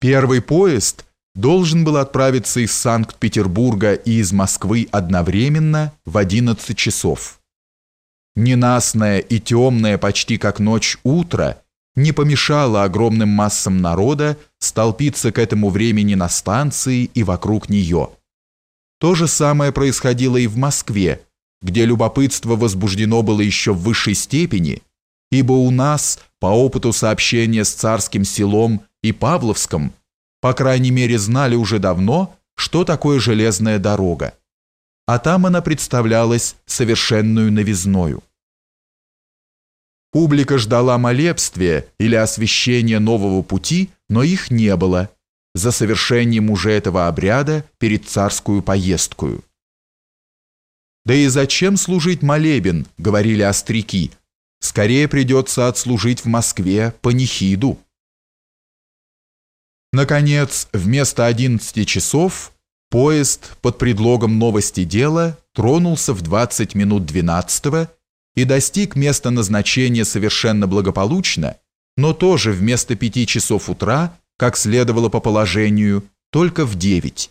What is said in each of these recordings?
Первый поезд должен был отправиться из Санкт-Петербурга и из Москвы одновременно в 11 часов. Ненастное и темное почти как ночь утро не помешало огромным массам народа столпиться к этому времени на станции и вокруг нее. То же самое происходило и в Москве, где любопытство возбуждено было еще в высшей степени, ибо у нас, по опыту сообщения с царским селом и Павловском, по крайней мере, знали уже давно, что такое железная дорога, а там она представлялась совершенную новизною. Публика ждала молебствия или освящения нового пути, но их не было, за совершением уже этого обряда перед царскую поездкую. «Да и зачем служить молебен?» — говорили остряки. «Скорее придется отслужить в Москве панихиду». Наконец, вместо 11 часов поезд под предлогом новости дела тронулся в 20 минут 12 и достиг места назначения совершенно благополучно, но тоже вместо 5 часов утра, как следовало по положению, только в 9.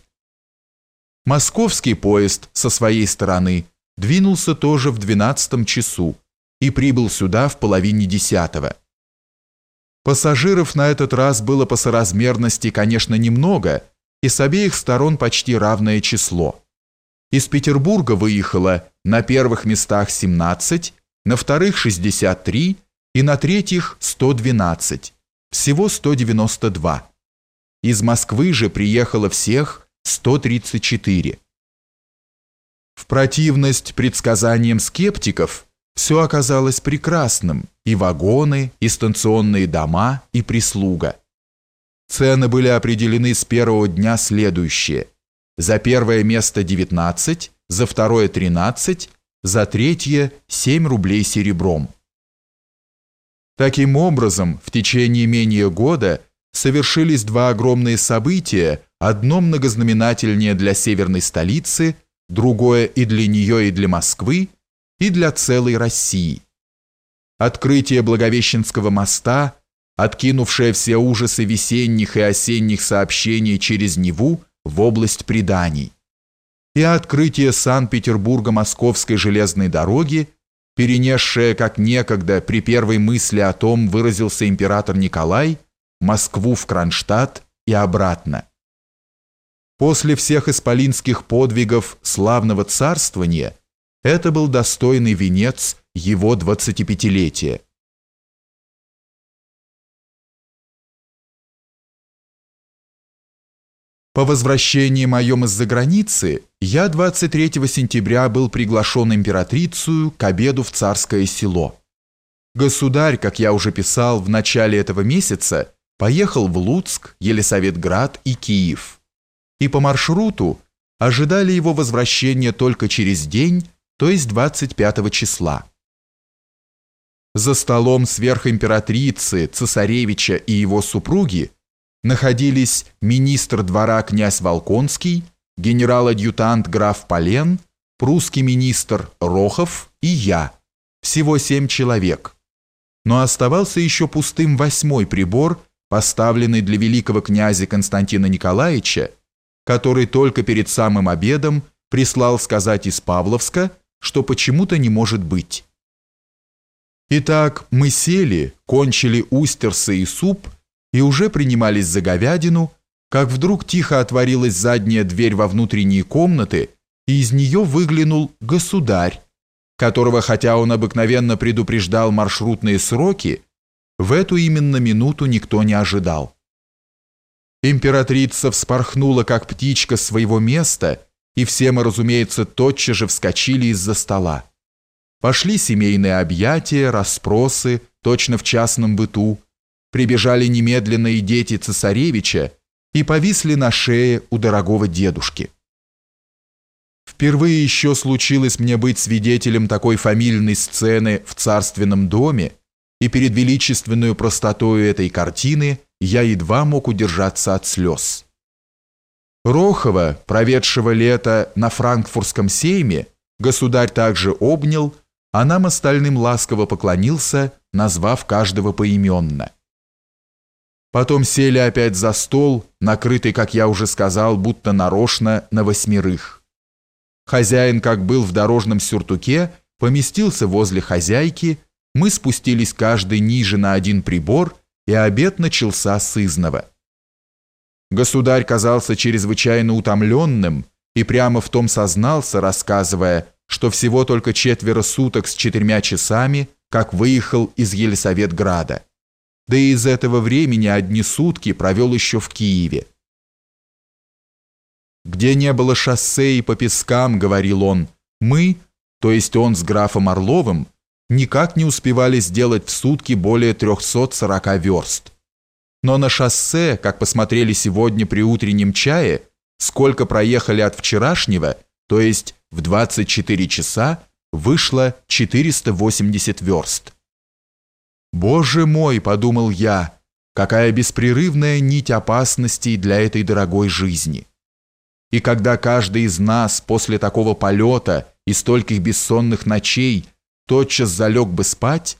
Московский поезд со своей стороны двинулся тоже в 12 часу и прибыл сюда в половине десятого. Пассажиров на этот раз было по соразмерности, конечно, немного, и с обеих сторон почти равное число. Из Петербурга выехало на первых местах 17, на вторых 63 и на третьих 112, всего 192. Из Москвы же приехало всех 134. В противность предсказаниям скептиков – все оказалось прекрасным, и вагоны, и станционные дома, и прислуга. Цены были определены с первого дня следующие. За первое место 19, за второе 13, за третье 7 рублей серебром. Таким образом, в течение менее года совершились два огромные события, одно многознаменательнее для северной столицы, другое и для нее, и для Москвы, и для целой России. Открытие Благовещенского моста, откинувшее все ужасы весенних и осенних сообщений через Неву в область преданий, и открытие Санкт-Петербурга Московской железной дороги, перенесшее, как некогда при первой мысли о том выразился император Николай, Москву в Кронштадт и обратно. После всех исполинских подвигов славного царствования – это был достойный венец его 25-летия. По возвращении моем из-за границы я 23 сентября был приглашен императрицей к обеду в царское село. Государь, как я уже писал, в начале этого месяца поехал в Луцк, Елисаветград и Киев. И по маршруту ожидали его возвращения только через день то есть 25 числа. За столом сверхимператрицы, цесаревича и его супруги находились министр двора князь Волконский, генерал-адъютант граф Полен, прусский министр Рохов и я, всего семь человек. Но оставался еще пустым восьмой прибор, поставленный для великого князя Константина Николаевича, который только перед самым обедом прислал сказать из Павловска, что почему-то не может быть. Итак, мы сели, кончили устерсы и суп и уже принимались за говядину, как вдруг тихо отворилась задняя дверь во внутренние комнаты, и из нее выглянул государь, которого, хотя он обыкновенно предупреждал маршрутные сроки, в эту именно минуту никто не ожидал. Императрица вспорхнула, как птичка, с своего места и все мы, разумеется, тотчас же вскочили из-за стола. Пошли семейные объятия, расспросы, точно в частном быту. Прибежали немедленно и дети цесаревича и повисли на шее у дорогого дедушки. Впервые еще случилось мне быть свидетелем такой фамильной сцены в царственном доме, и перед величественной простотой этой картины я едва мог удержаться от слез. Рохова, проведшего лето на франкфуртском сейме, государь также обнял, а нам остальным ласково поклонился, назвав каждого поименно. Потом сели опять за стол, накрытый, как я уже сказал, будто нарочно на восьмерых. Хозяин, как был в дорожном сюртуке, поместился возле хозяйки, мы спустились каждый ниже на один прибор, и обед начался с изного. Государь казался чрезвычайно утомленным и прямо в том сознался, рассказывая, что всего только четверо суток с четырьмя часами, как выехал из Елисаветграда да и из этого времени одни сутки провел еще в Киеве. «Где не было шоссе и по пескам, — говорил он, — мы, то есть он с графом Орловым, никак не успевали сделать в сутки более 340 верст. Но на шоссе, как посмотрели сегодня при утреннем чае, сколько проехали от вчерашнего, то есть в 24 часа, вышло 480 верст. «Боже мой!» – подумал я, какая беспрерывная нить опасностей для этой дорогой жизни. И когда каждый из нас после такого полета и стольких бессонных ночей тотчас залег бы спать,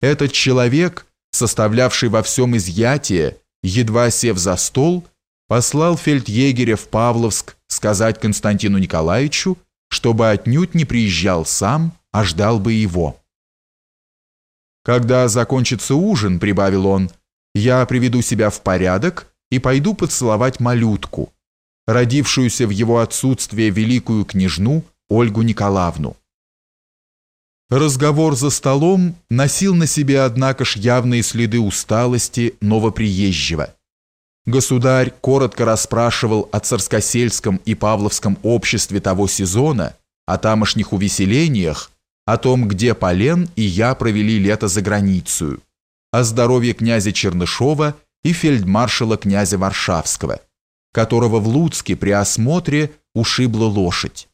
этот человек, составлявший во всем изъятие, едва сев за стол, послал фельдъегеря в Павловск сказать Константину Николаевичу, чтобы отнюдь не приезжал сам, а ждал бы его. «Когда закончится ужин», — прибавил он, — «я приведу себя в порядок и пойду поцеловать малютку, родившуюся в его отсутствие великую княжну Ольгу Николаевну». Разговор за столом носил на себе, однако ж, явные следы усталости новоприезжего. Государь коротко расспрашивал о царскосельском и павловском обществе того сезона, о тамошних увеселениях, о том, где Полен и я провели лето за границу, о здоровье князя Чернышова и фельдмаршала князя Варшавского, которого в Луцке при осмотре ушибла лошадь.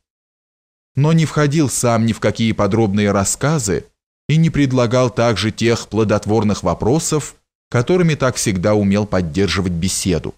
Но не входил сам ни в какие подробные рассказы и не предлагал также тех плодотворных вопросов, которыми так всегда умел поддерживать беседу.